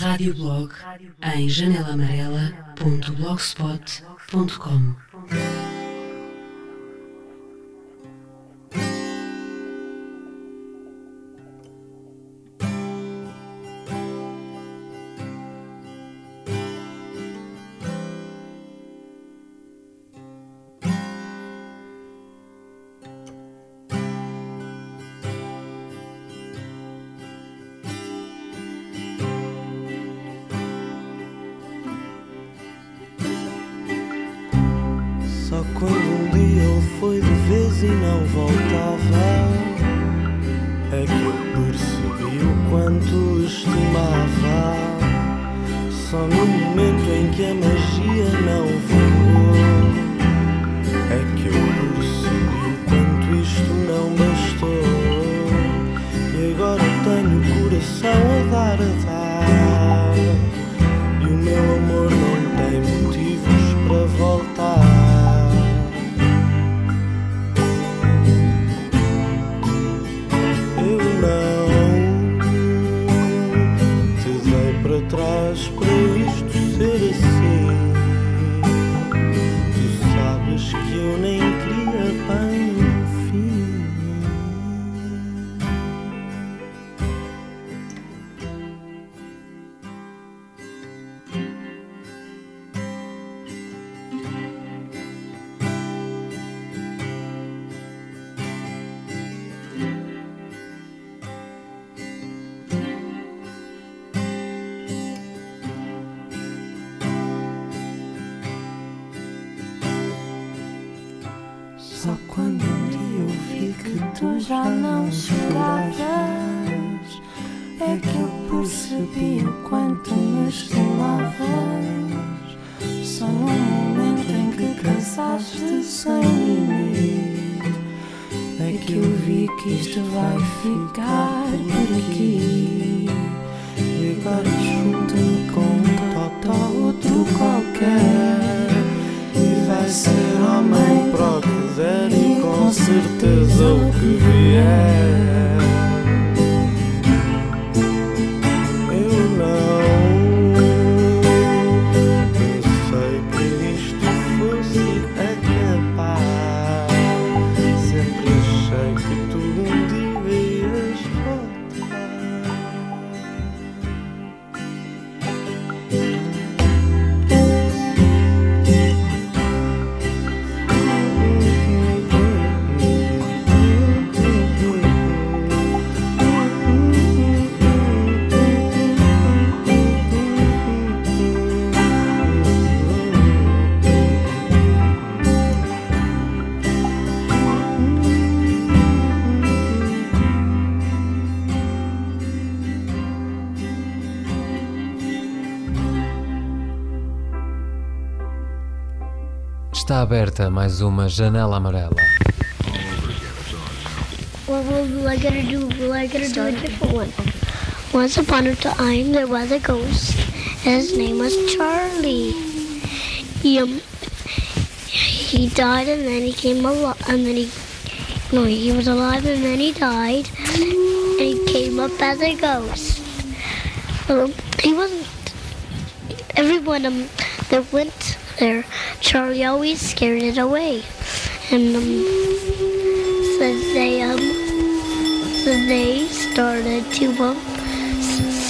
radioblog em janelamarela.blogspot.com. já não choravas. É que eu percebi o quanto me estimavas. Só no momento em que cansaste sem mim. É que eu vi que isto vai ficar por aqui. E agora junto-me com um outro qualquer. que vier. Está aberta mais uma janela amarela. What will I gotta do? Will I gotta do a different one? Once upon a time, there was a ghost. His name was Charlie. He um, he died and then he came alive and then he no he was alive and then he died and he came up as a ghost. Um, he wasn't. Everyone um that went there. Charlie always scared it away. And um, so they um, so they started to um,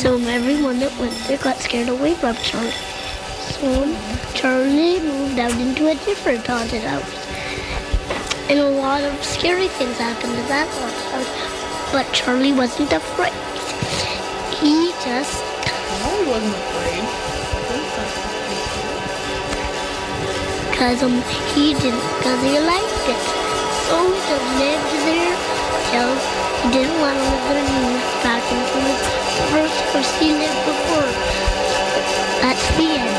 so everyone that went there got scared away from Charlie. So um, Charlie moved out into a different haunted house. And a lot of scary things happened in that haunted house. But Charlie wasn't afraid. He just. Wasn't afraid. Because um, he didn't, because he liked it. So he lived there till he didn't want to live there and moved back into his first house he lived before. That's the end.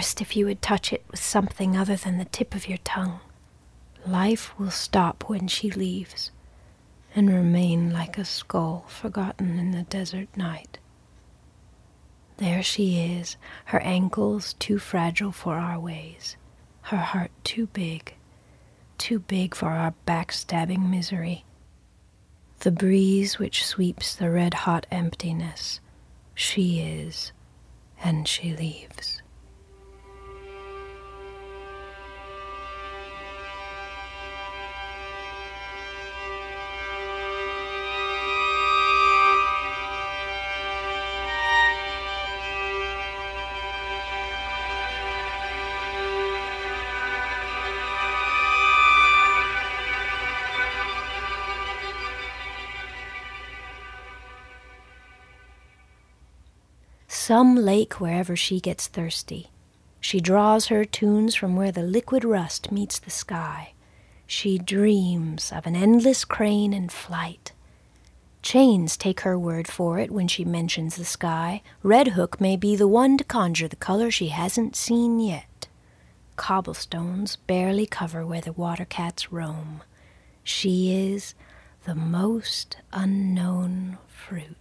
If you would touch it with something other than the tip of your tongue. Life will stop when she leaves and remain like a skull forgotten in the desert night. There she is, her ankles too fragile for our ways, her heart too big, too big for our backstabbing misery. The breeze which sweeps the red hot emptiness she is, and she leaves. Some lake wherever she gets thirsty. She draws her tunes from where the liquid rust meets the sky. She dreams of an endless crane in flight. Chains take her word for it when she mentions the sky. Red Hook may be the one to conjure the color she hasn't seen yet. Cobblestones barely cover where the water cats roam. She is the most unknown fruit.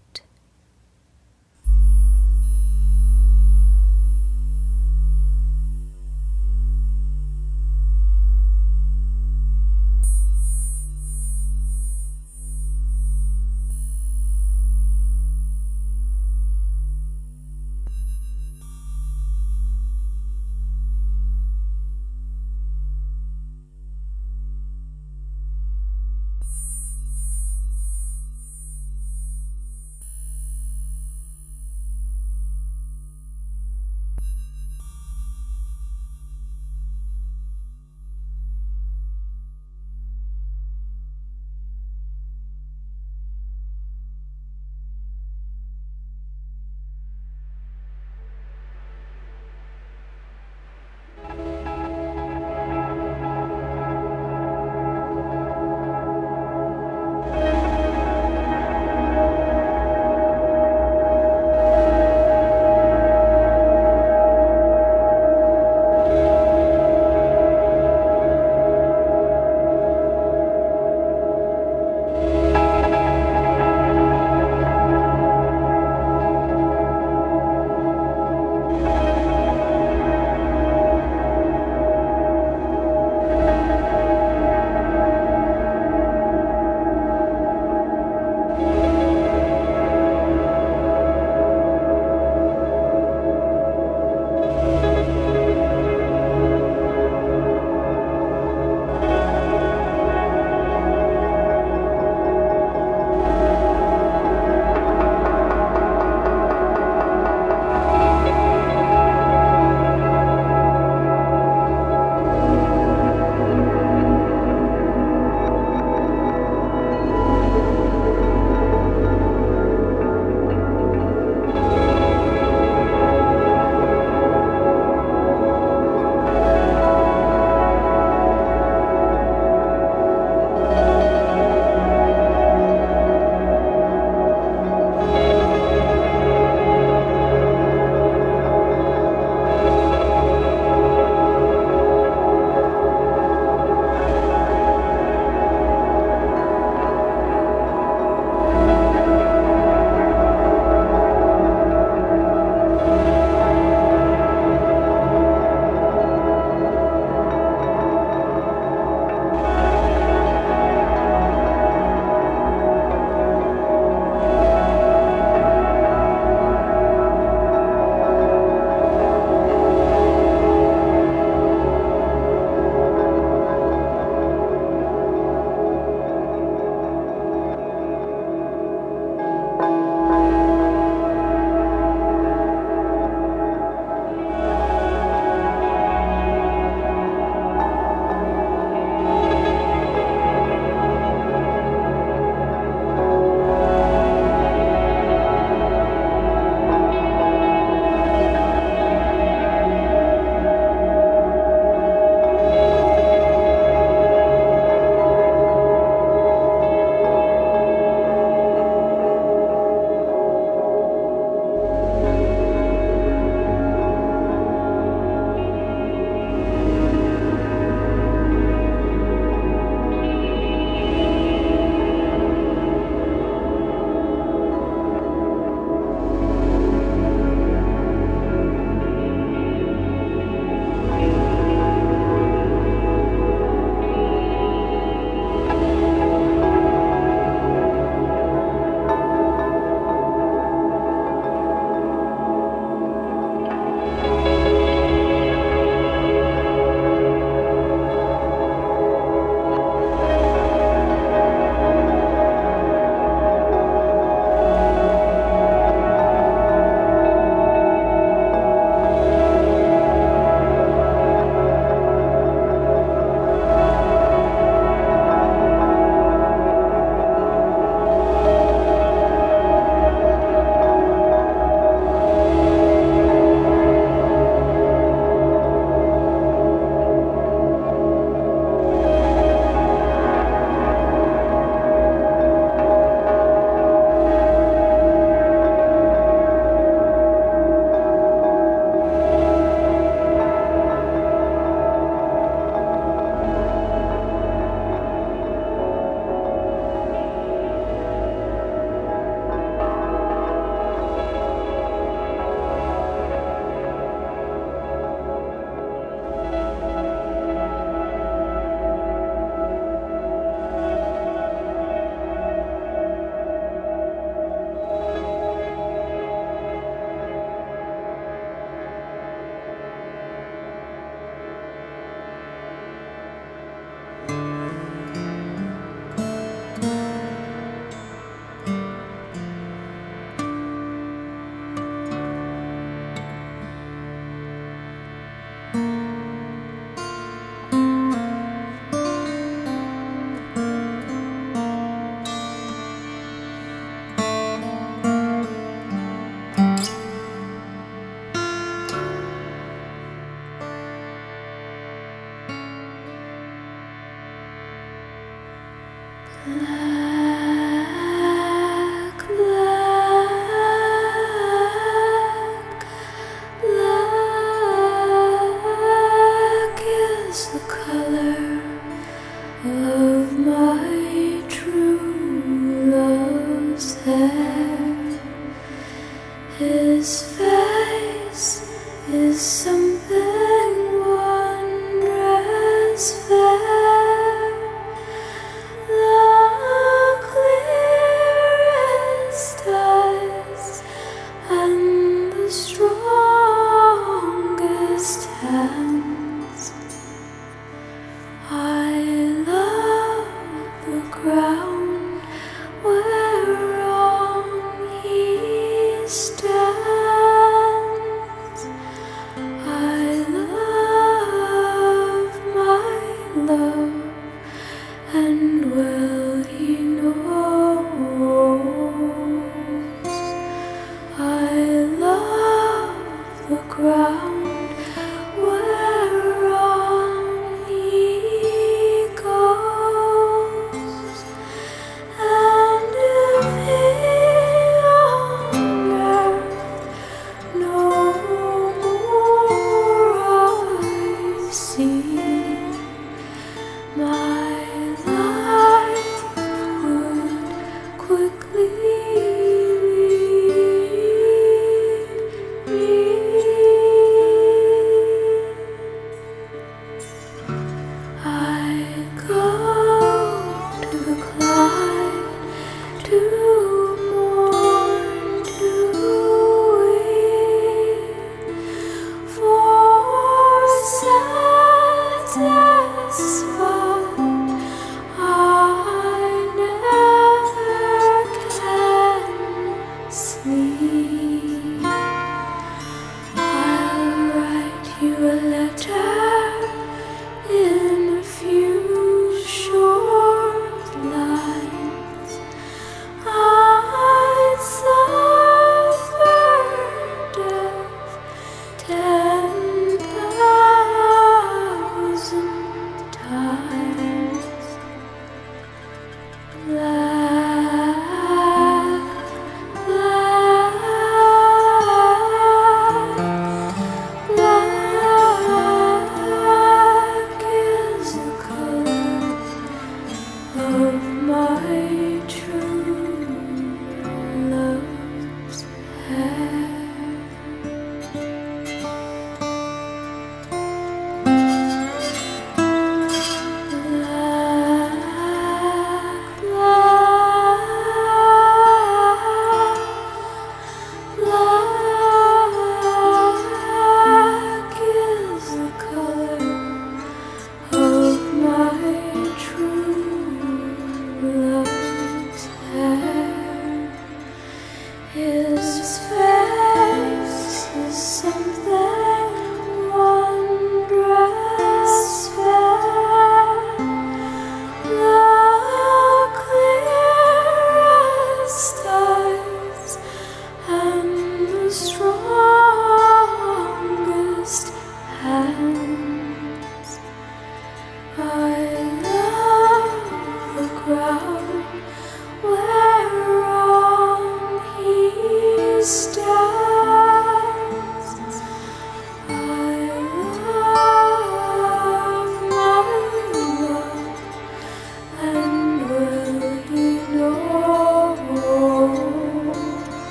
Stands.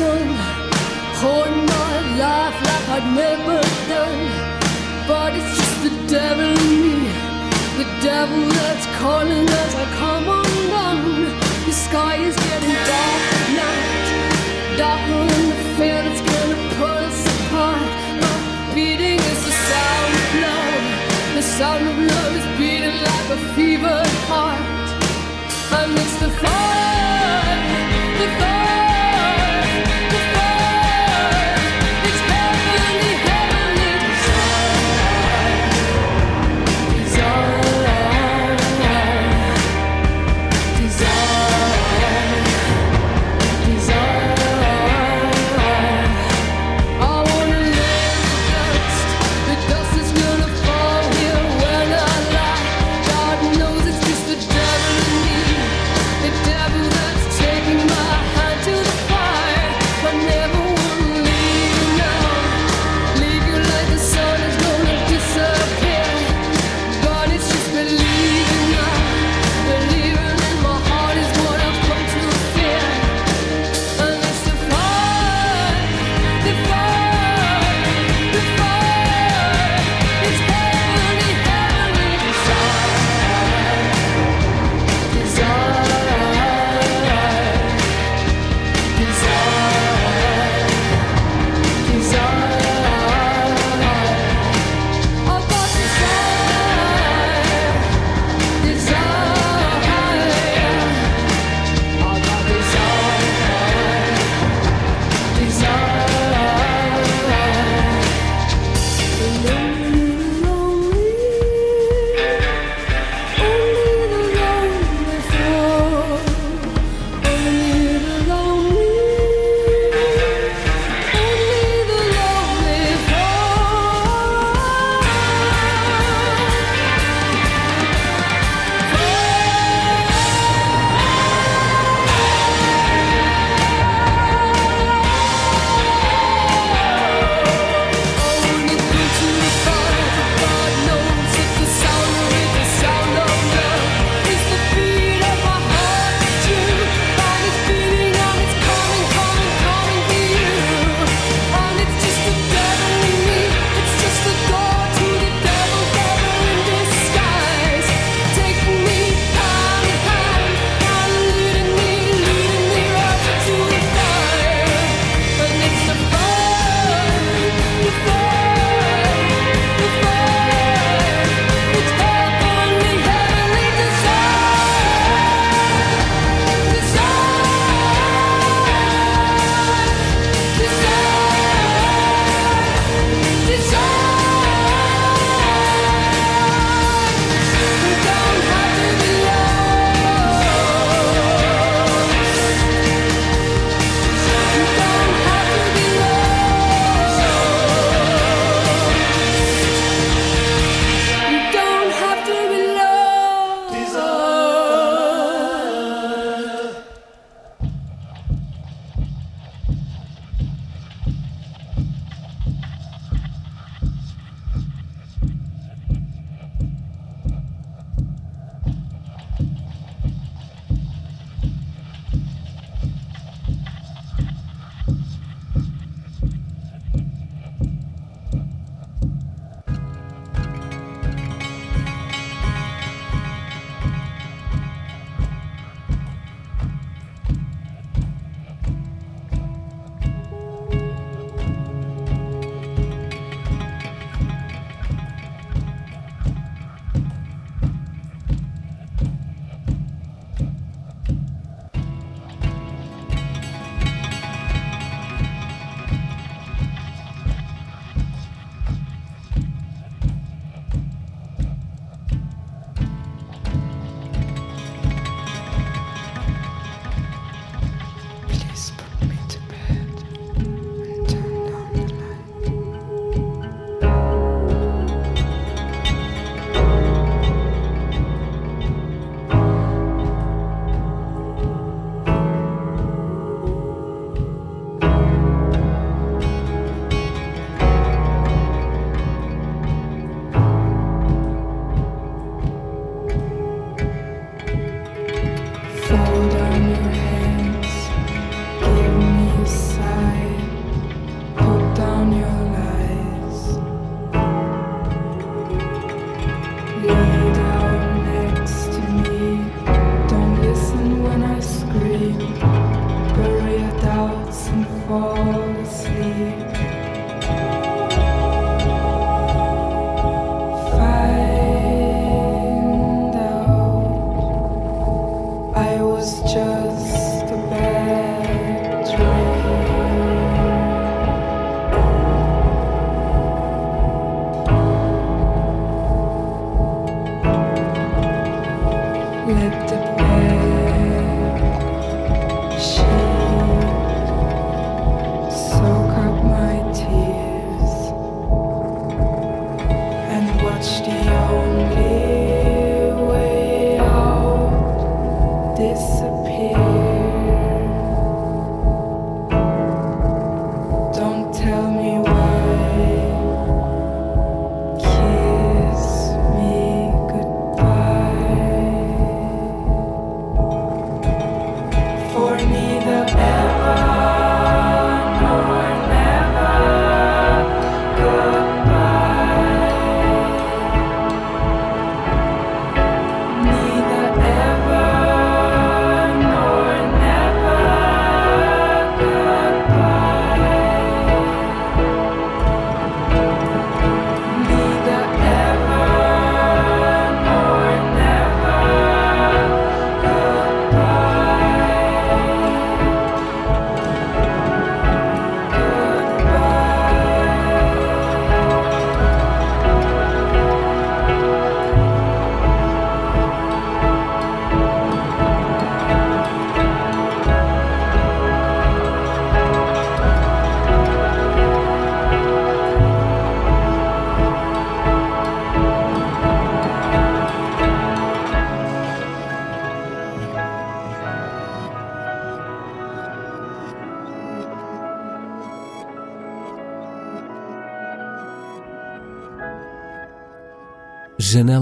sun. Hold my life like I'd never done. But it's just the devil in me, the devil that's calling.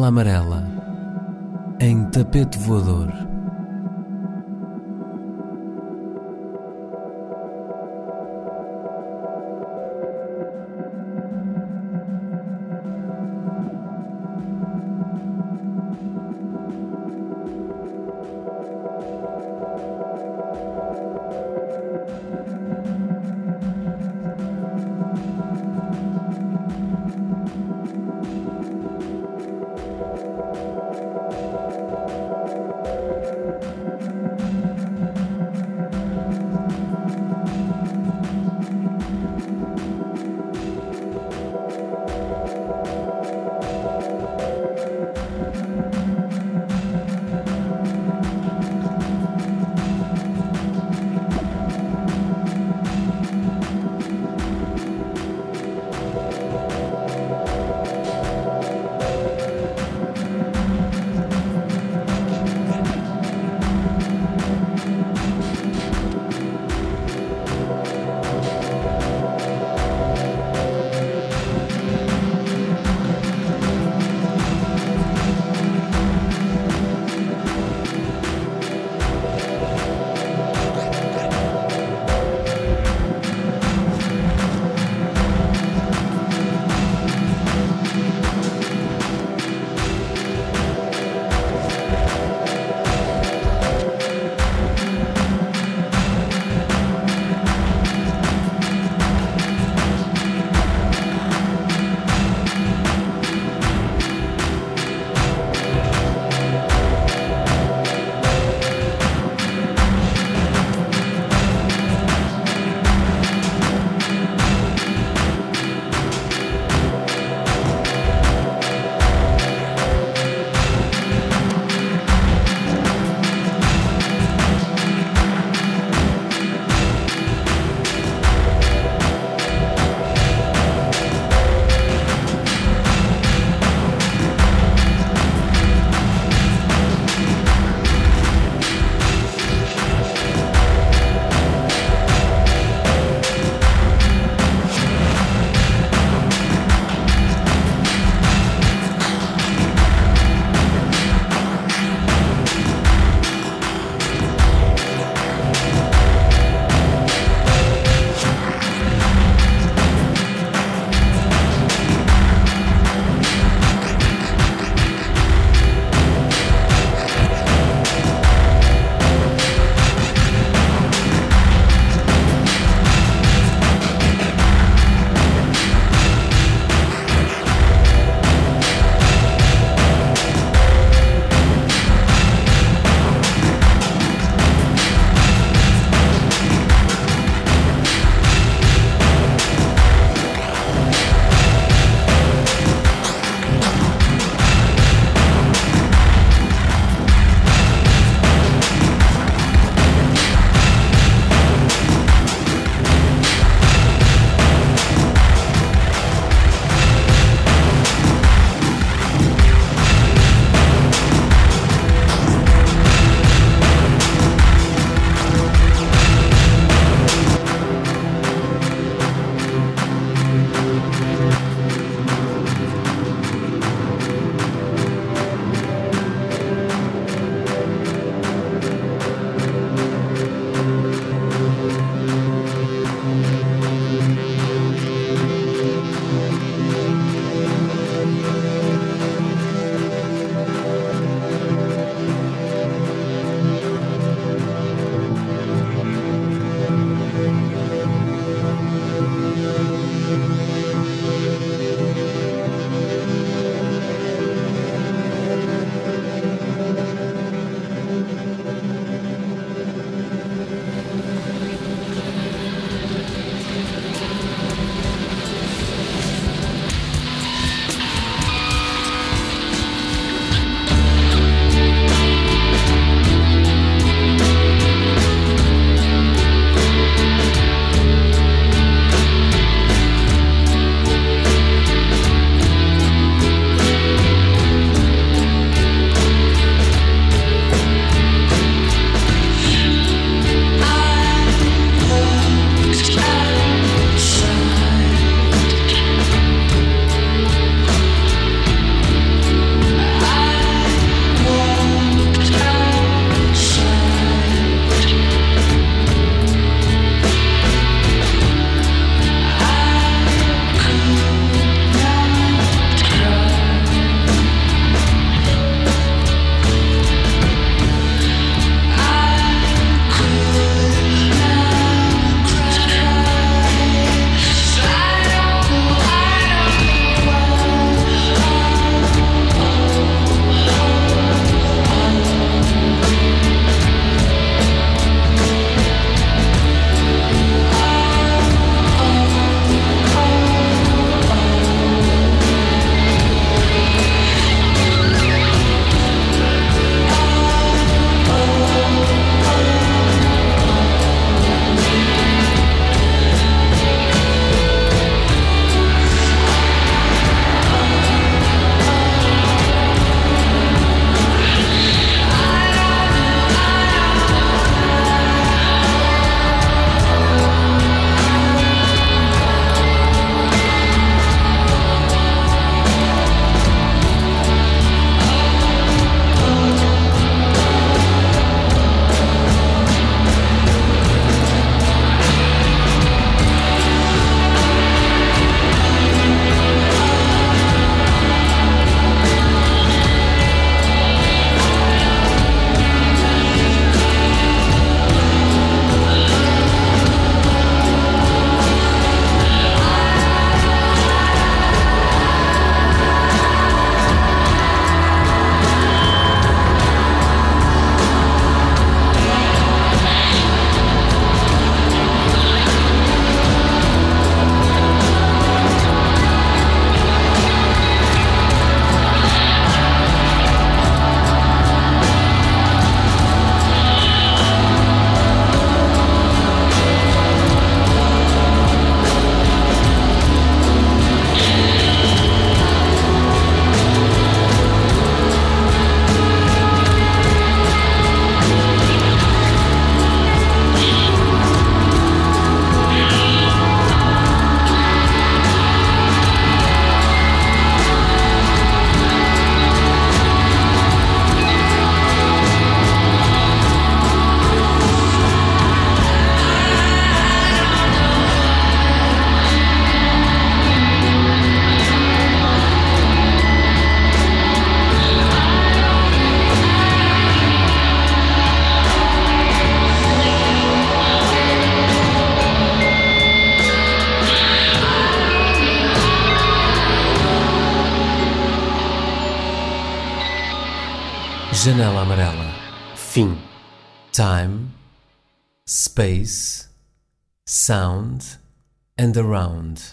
Amarela, em tapete voador. Janela Amarela. Fim. Time, space, sound and around.